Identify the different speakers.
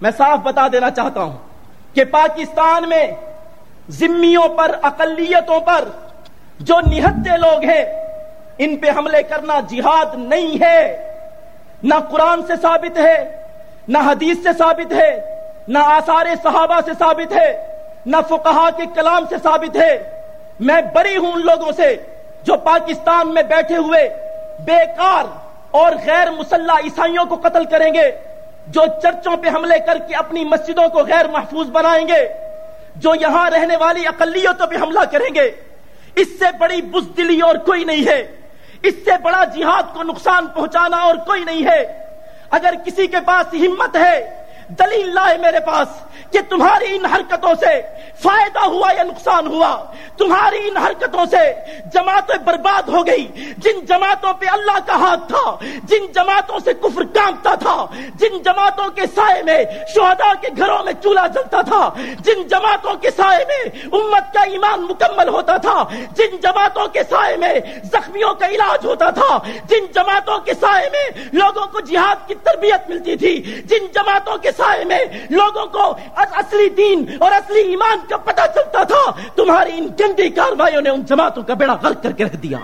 Speaker 1: میں صاف بتا دینا چاہتا ہوں کہ پاکستان میں ذمیوں پر، اقلیتوں پر جو نہتے لوگ ہیں، ان پہ حملے کرنا جہاد نہیں ہے۔ نہ قرآن سے ثابت ہے، نہ حدیث سے ثابت ہے، نہ آثار صحابہ سے ثابت ہے، نہ فقہا کے کلام سے ثابت ہے۔ میں بری ہوں ان لوگوں سے جو پاکستان میں بیٹھے ہوئے بیکار اور غیر مسلح عیسائیوں کو قتل کریں گے۔ جو چرچوں پہ حملے کر کے اپنی مسجدوں کو غیر محفوظ بنائیں گے، جو یہاں رہنے والی اقلیتوں پہ حملہ کریں گے، اس سے بڑی بزدلی اور کوئی نہیں ہے۔ اس سے بڑا جہاد کو نقصان پہنچانا اور کوئی نہیں ہے۔ اگر کسی کے پاس ہمت ہے، دلیل لائے میرے پاس کہ تمہاری ان حرکتوں سے فائدہ ہوا یا نقصان ہوا تمہاری ان حرکتوں سے جماعتیں برباد ہو گئی۔ جن جماعتوں پہ اللہ کا ہاتھ تھا، جن جماعتوں سے کفر کامتا تھا، جن جماعتوں کے سائے میں شہداء کے گھروں میں چولہا جلتا تھا، جن جماعتوں کے سائے میں امت کا ایمان مکمل ہوتا تھا، جن جماعتوں کے سائے میں زخمیوں کا علاج ہوتا تھا، جن جماعتوں کے سائے میں لوگوں کو جہاد کی تربیت ملتی تھی، جن جماعتوں کے سائے میں لوگوں کو اصلی دین اور اصلی ایمان کا پتہ چلتا تھا، تمہاری ان گندی کاروائیوں نے ان جماعتوں کا بیڑا غرق کر کے رکھ دیا۔